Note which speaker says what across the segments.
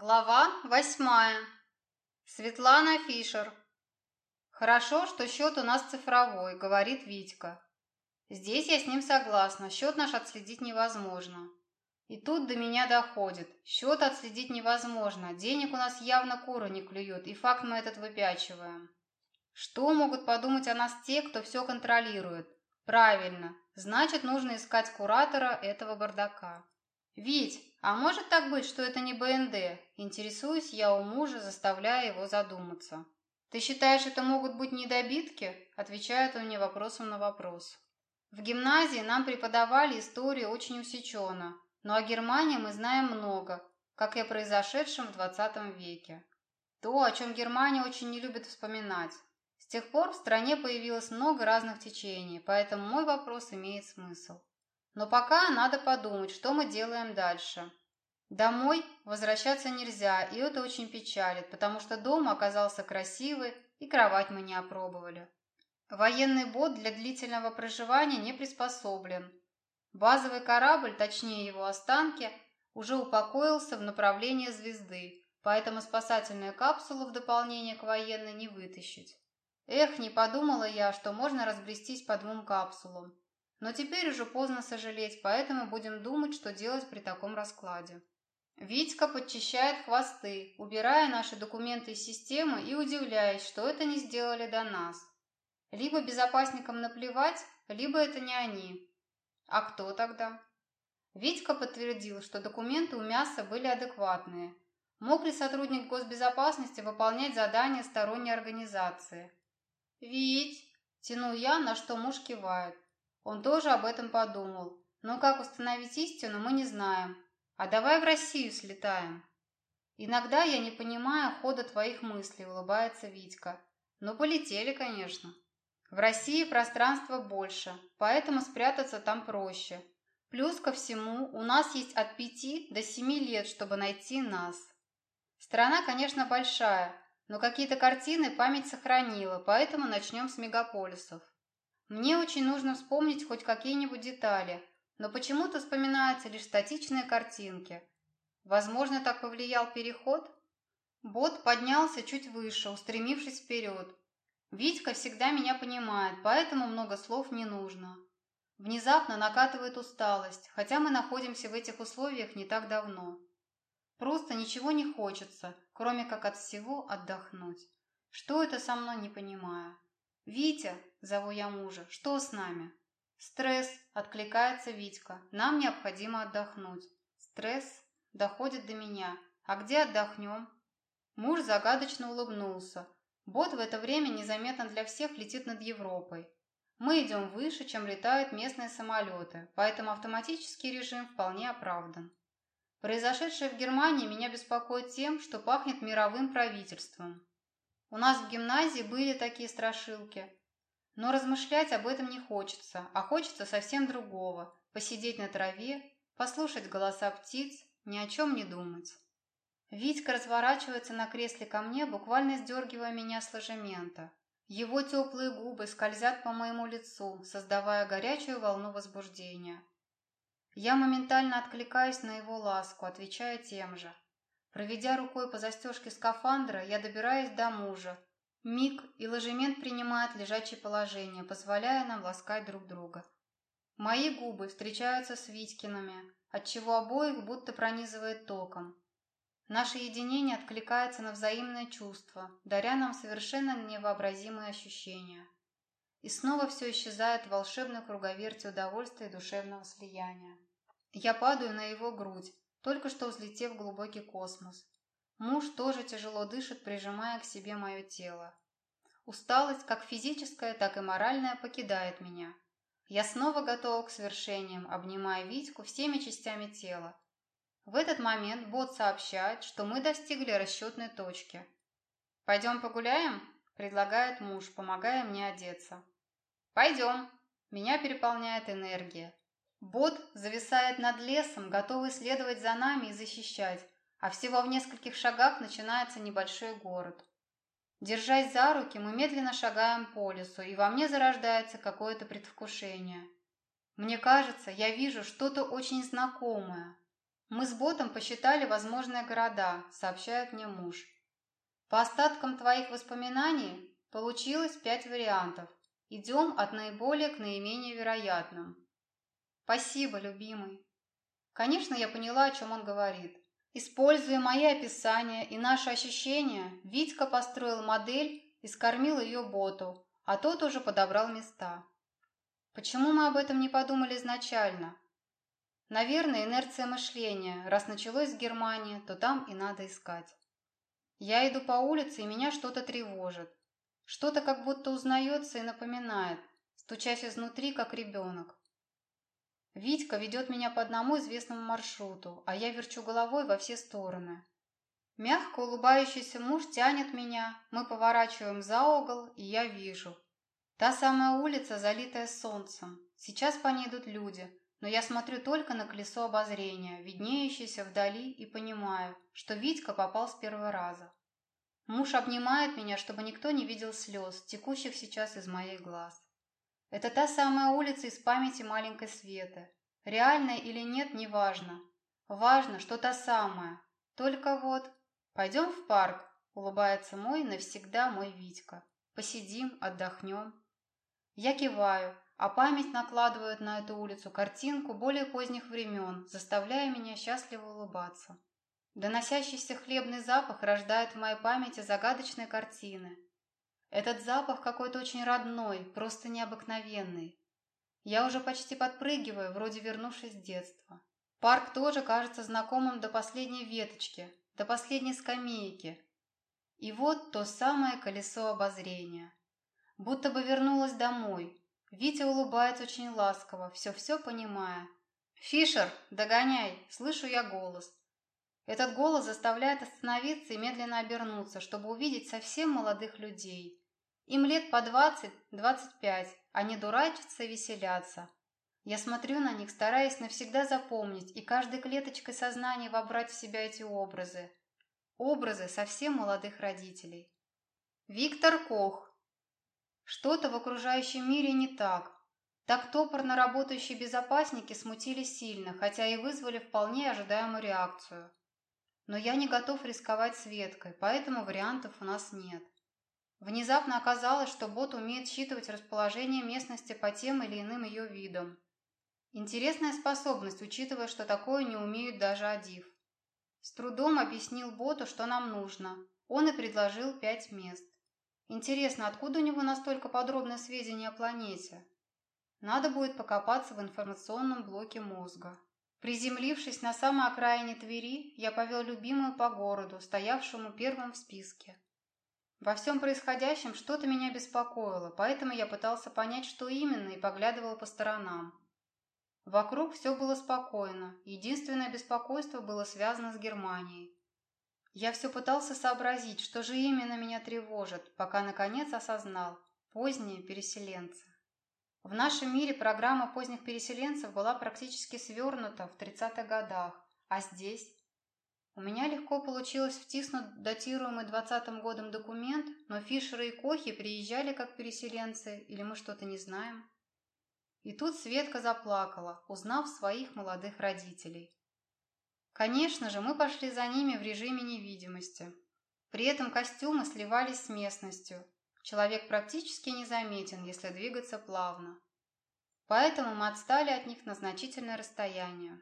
Speaker 1: Глава восьмая. Светлана Фишер. «Хорошо, что счет у нас цифровой», — говорит Витька. Здесь я с ним согласна, счет наш отследить невозможно. И тут до меня доходит. Счет отследить невозможно, денег у нас явно куры не клюют, и факт мы этот выпячиваем. Что могут подумать о нас те, кто все контролирует? Правильно, значит, нужно искать куратора этого бардака. «Вить, а может так быть, что это не БНД?» Интересуюсь я у мужа, заставляя его задуматься. «Ты считаешь, это могут быть недобитки?» Отвечает он мне вопросом на вопрос. В гимназии нам преподавали историю очень усеченно, но о Германии мы знаем много, как и о произошедшем в 20 веке. То, о чем Германия очень не любит вспоминать. С тех пор в стране появилось много разных течений, поэтому мой вопрос имеет смысл. Но пока надо подумать, что мы делаем дальше. Домой возвращаться нельзя, и это очень печалит, потому что дом оказался красивый, и кровать мы не опробовали. Военный бот для длительного проживания не приспособлен. Базовый корабль, точнее его останки, уже упокоился в направлении звезды, поэтому спасательную капсулу в дополнение к военной не вытащить. Эх, не подумала я, что можно разбрестись по двум капсулам. Но теперь уже поздно сожалеть, поэтому будем думать, что делать при таком раскладе. Витька подчищает хвосты, убирая наши документы из системы и удивляясь, что это не сделали до нас. Либо безопасникам наплевать, либо это не они. А кто тогда? Витька подтвердил, что документы у мяса были адекватные. Мог ли сотрудник госбезопасности выполнять задания сторонней организации? «Вить!» – тяну я, на что муж кивает. Он тоже об этом подумал. Но как установить истину, мы не знаем. А давай в Россию слетаем. Иногда я не понимаю хода твоих мыслей, улыбается Витька. Ну, полетели, конечно. В России пространства больше, поэтому спрятаться там проще. Плюс ко всему, у нас есть от пяти до семи лет, чтобы найти нас. Страна, конечно, большая, но какие-то картины память сохранила, поэтому начнем с мегаполисов. Мне очень нужно вспомнить хоть какие-нибудь детали, но почему-то вспоминаются лишь статичные картинки. Возможно, так повлиял переход? Бот поднялся чуть выше, устремившись вперед. Витька всегда меня понимает, поэтому много слов не нужно. Внезапно накатывает усталость, хотя мы находимся в этих условиях не так давно. Просто ничего не хочется, кроме как от всего отдохнуть. Что это со мной, не понимаю. «Витя!» – зову я мужа. «Что с нами?» «Стресс!» – откликается Витька. «Нам необходимо отдохнуть». «Стресс?» – доходит до меня. «А где отдохнем?» Муж загадочно улыбнулся. Бот в это время незаметно для всех летит над Европой. Мы идем выше, чем летают местные самолеты, поэтому автоматический режим вполне оправдан. Произошедшее в Германии меня беспокоит тем, что пахнет мировым правительством. У нас в гимназии были такие страшилки. Но размышлять об этом не хочется, а хочется совсем другого. Посидеть на траве, послушать голоса птиц, ни о чем не думать. Витька разворачивается на кресле ко мне, буквально сдергивая меня с ложемента. Его теплые губы скользят по моему лицу, создавая горячую волну возбуждения. Я моментально откликаюсь на его ласку, отвечая тем же. Проведя рукой по застежке скафандра, я добираюсь до мужа. Миг, и ложемент принимает лежачее положение, позволяя нам ласкать друг друга. Мои губы встречаются с Витькиными, отчего обоих будто пронизывает током. Наше единение откликается на взаимное чувство, даря нам совершенно невообразимые ощущения. И снова все исчезает в волшебной круговерте удовольствия и душевного слияния. Я падаю на его грудь, только что взлетев в глубокий космос. Муж тоже тяжело дышит, прижимая к себе мое тело. Усталость, как физическая, так и моральная, покидает меня. Я снова готова к свершениям, обнимая Витьку всеми частями тела. В этот момент бот сообщает, что мы достигли расчетной точки. «Пойдем погуляем?» – предлагает муж, помогая мне одеться. «Пойдем!» Меня переполняет энергия. Бот зависает над лесом, готовый следовать за нами и защищать, а всего в нескольких шагах начинается небольшой город. Держась за руки, мы медленно шагаем по лесу, и во мне зарождается какое-то предвкушение. Мне кажется, я вижу что-то очень знакомое. Мы с ботом посчитали возможные города, сообщает мне муж. По остаткам твоих воспоминаний получилось пять вариантов. Идем от наиболее к наименее вероятным. Спасибо, любимый. Конечно, я поняла, о чем он говорит. Используя мои описания и наши ощущения, Витька построил модель и скормил ее боту, а тот уже подобрал места. Почему мы об этом не подумали изначально? Наверное, инерция мышления. Раз началось с Германии, то там и надо искать. Я иду по улице, и меня что-то тревожит. Что-то как будто узнается и напоминает, стучась изнутри, как ребенок. Витька ведет меня по одному известному маршруту, а я верчу головой во все стороны. Мягко улыбающийся муж тянет меня, мы поворачиваем за угол, и я вижу. Та самая улица, залитая солнцем. Сейчас по ней идут люди, но я смотрю только на колесо обозрения, виднеющееся вдали, и понимаю, что Витька попал с первого раза. Муж обнимает меня, чтобы никто не видел слез, текущих сейчас из моих глаз. Это та самая улица из памяти маленькой Светы. Реальная или нет, неважно. Важно, что та самая. Только вот... Пойдем в парк, улыбается мой навсегда мой Витька. Посидим, отдохнем. Я киваю, а память накладывает на эту улицу картинку более поздних времен, заставляя меня счастливо улыбаться. Доносящийся хлебный запах рождает в моей памяти загадочные картины. Этот запах какой-то очень родной, просто необыкновенный. Я уже почти подпрыгиваю, вроде вернувшись с детства. Парк тоже кажется знакомым до последней веточки, до последней скамейки. И вот то самое колесо обозрения. Будто бы вернулась домой, Витя улыбается очень ласково, все-все понимая. «Фишер, догоняй!» – слышу я голос. Этот голос заставляет остановиться и медленно обернуться, чтобы увидеть совсем молодых людей. Им лет по двадцать-двадцать пять, они дурачатся и веселятся. Я смотрю на них, стараясь навсегда запомнить и каждой клеточкой сознания вобрать в себя эти образы. Образы совсем молодых родителей. Виктор Кох, что-то в окружающем мире не так. Так топорно работающие безопасники смутили сильно, хотя и вызвали вполне ожидаемую реакцию. Но я не готов рисковать Светкой, поэтому вариантов у нас нет. Внезапно оказалось, что бот умеет считывать расположение местности по тем или иным ее видам. Интересная способность, учитывая, что такое не умеют даже Адив. С трудом объяснил боту, что нам нужно. Он и предложил пять мест. Интересно, откуда у него настолько подробные сведения о планете? Надо будет покопаться в информационном блоке мозга. Приземлившись на самой окраине Твери, я повел любимую по городу, стоявшему первым в списке. Во всем происходящем что-то меня беспокоило, поэтому я пытался понять, что именно, и поглядывал по сторонам. Вокруг все было спокойно, единственное беспокойство было связано с Германией. Я все пытался сообразить, что же именно меня тревожит, пока наконец осознал – поздние переселенцы. В нашем мире программа поздних переселенцев была практически свернута в 30-х годах, а здесь? У меня легко получилось втиснуть датируемый 20 годом документ, но Фишеры и Кохи приезжали как переселенцы, или мы что-то не знаем? И тут Светка заплакала, узнав своих молодых родителей. Конечно же, мы пошли за ними в режиме невидимости. При этом костюмы сливались с местностью. Человек практически незаметен, если двигаться плавно. Поэтому мы отстали от них на значительное расстояние.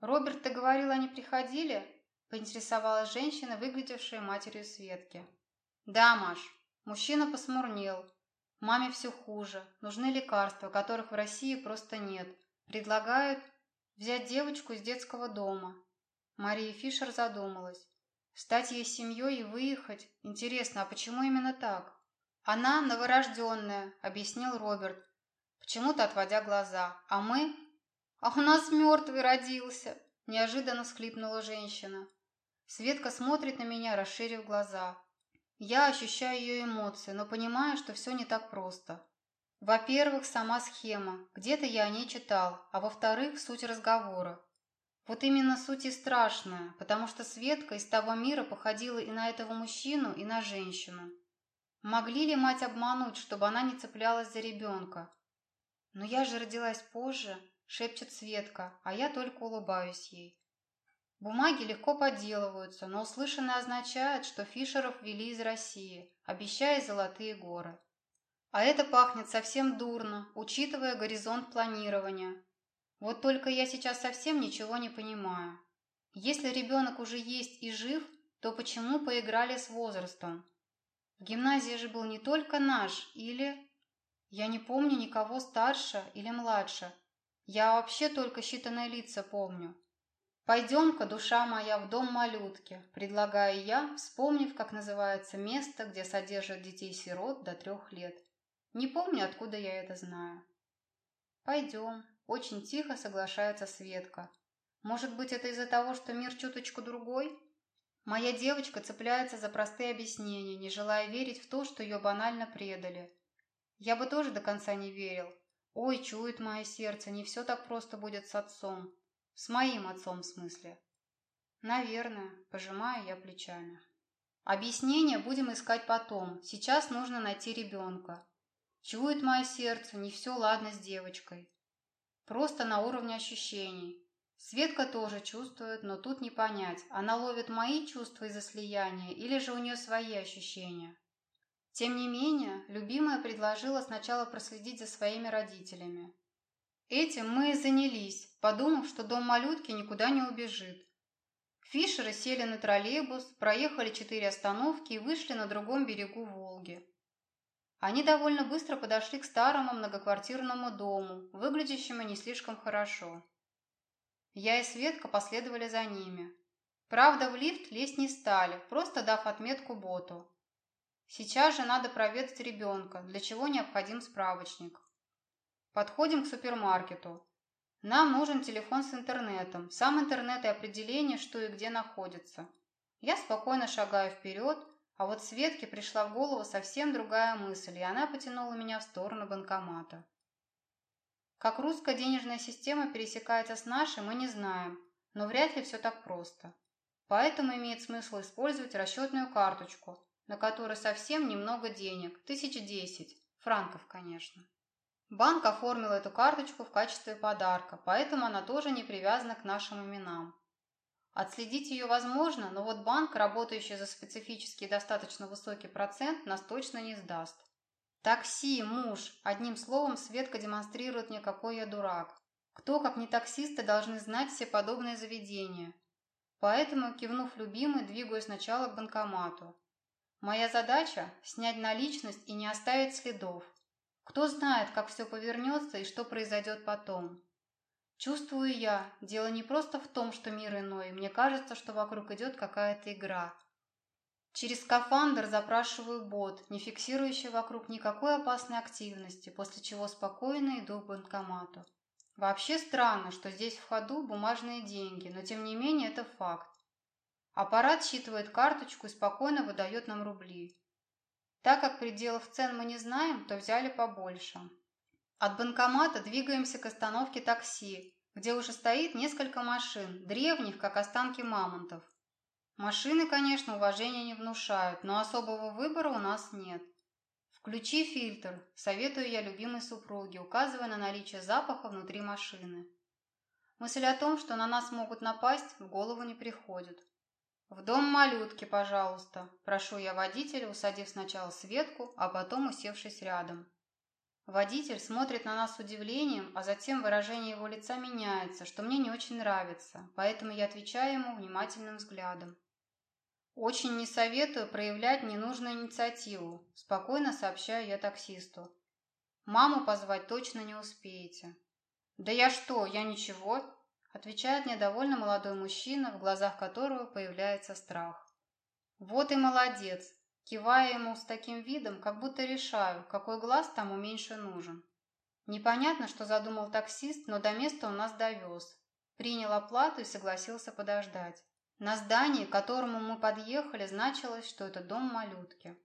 Speaker 1: «Роберт, ты говорил, они приходили?» – поинтересовалась женщина, выглядевшая матерью Светки. «Да, Маш. Мужчина посмурнел. Маме все хуже. Нужны лекарства, которых в России просто нет. Предлагают Взять девочку из детского дома. Мария Фишер задумалась. Стать ей семьей и выехать? Интересно, а почему именно так? Она новорожденная, объяснил Роберт, почему-то отводя глаза. А мы? А у нас мертвый родился, неожиданно всхлипнула женщина. Светка смотрит на меня, расширив глаза. Я ощущаю ее эмоции, но понимаю, что все не так просто. Во-первых, сама схема. Где-то я о ней читал. А во-вторых, суть разговора. Вот именно суть и страшная, потому что Светка из того мира походила и на этого мужчину, и на женщину. Могли ли мать обмануть, чтобы она не цеплялась за ребенка? «Но я же родилась позже», — шепчет Светка, а я только улыбаюсь ей. Бумаги легко подделываются, но услышанное означает, что Фишеров вели из России, обещая золотые горы. А это пахнет совсем дурно, учитывая горизонт планирования. Вот только я сейчас совсем ничего не понимаю. Если ребенок уже есть и жив, то почему поиграли с возрастом? В гимназии же был не только наш, или... Я не помню никого старше или младше. Я вообще только считанные лица помню. «Пойдем-ка, душа моя, в дом малютки», предлагаю я, вспомнив, как называется место, где содержат детей-сирот до трех лет. Не помню, откуда я это знаю. «Пойдем», – очень тихо соглашается Светка. «Может быть, это из-за того, что мир чуточку другой?» Моя девочка цепляется за простые объяснения, не желая верить в то, что ее банально предали. Я бы тоже до конца не верил. Ой, чует мое сердце, не все так просто будет с отцом. С моим отцом в смысле. Наверное, пожимаю я плечами. Объяснение будем искать потом. Сейчас нужно найти ребенка. Чует мое сердце, не все ладно с девочкой. Просто на уровне ощущений. Светка тоже чувствует, но тут не понять, она ловит мои чувства из-за слияния или же у нее свои ощущения. Тем не менее, любимая предложила сначала проследить за своими родителями. Этим мы и занялись, подумав, что дом малютки никуда не убежит. Фишеры сели на троллейбус, проехали четыре остановки и вышли на другом берегу Волги. Они довольно быстро подошли к старому многоквартирному дому, выглядящему не слишком хорошо. Я и Светка последовали за ними. Правда, в лифт лезть не стали, просто дав отметку боту. Сейчас же надо проведать ребенка, для чего необходим справочник. Подходим к супермаркету. Нам нужен телефон с интернетом, сам интернет и определение, что и где находится. Я спокойно шагаю вперед, а вот Светке пришла в голову совсем другая мысль, и она потянула меня в сторону банкомата. Как русская денежная система пересекается с нашей, мы не знаем, но вряд ли все так просто. Поэтому имеет смысл использовать расчетную карточку, на которой совсем немного денег, тысяч десять, франков, конечно. Банк оформил эту карточку в качестве подарка, поэтому она тоже не привязана к нашим именам. Отследить ее возможно, но вот банк, работающий за специфический достаточно высокий процент, нас точно не сдаст. Такси, муж. Одним словом, Светка демонстрирует мне, какой я дурак. Кто, как не таксисты, должны знать все подобные заведения. Поэтому, кивнув любимый, двигаюсь сначала к банкомату. Моя задача – снять наличность и не оставить следов. Кто знает, как все повернется и что произойдет потом. Чувствую я, дело не просто в том, что мир иной, мне кажется, что вокруг идет какая-то игра. Через скафандр запрашиваю бот, не фиксирующий вокруг никакой опасной активности, после чего спокойно иду к банкомату. Вообще странно, что здесь в ходу бумажные деньги, но тем не менее это факт. Аппарат считывает карточку и спокойно выдает нам рубли. Так как пределов цен мы не знаем, то взяли побольше. От банкомата двигаемся к остановке такси, где уже стоит несколько машин, древних, как останки мамонтов. Машины, конечно, уважения не внушают, но особого выбора у нас нет. Включи фильтр, советую я любимой супруге, указывая на наличие запаха внутри машины. Мысль о том, что на нас могут напасть, в голову не приходит. «В дом малютки, пожалуйста», – прошу я водителя, усадив сначала Светку, а потом усевшись рядом. Водитель смотрит на нас с удивлением, а затем выражение его лица меняется, что мне не очень нравится, поэтому я отвечаю ему внимательным взглядом. «Очень не советую проявлять ненужную инициативу», – спокойно сообщаю я таксисту. «Маму позвать точно не успеете». «Да я что, я ничего?» Отвечает недовольно молодой мужчина, в глазах которого появляется страх. Вот и молодец. Кивая ему с таким видом, как будто решаю, какой глаз тому меньше нужен. Непонятно, что задумал таксист, но до места он нас довез. Принял оплату и согласился подождать. На здании, к которому мы подъехали, значилось, что это дом малютки.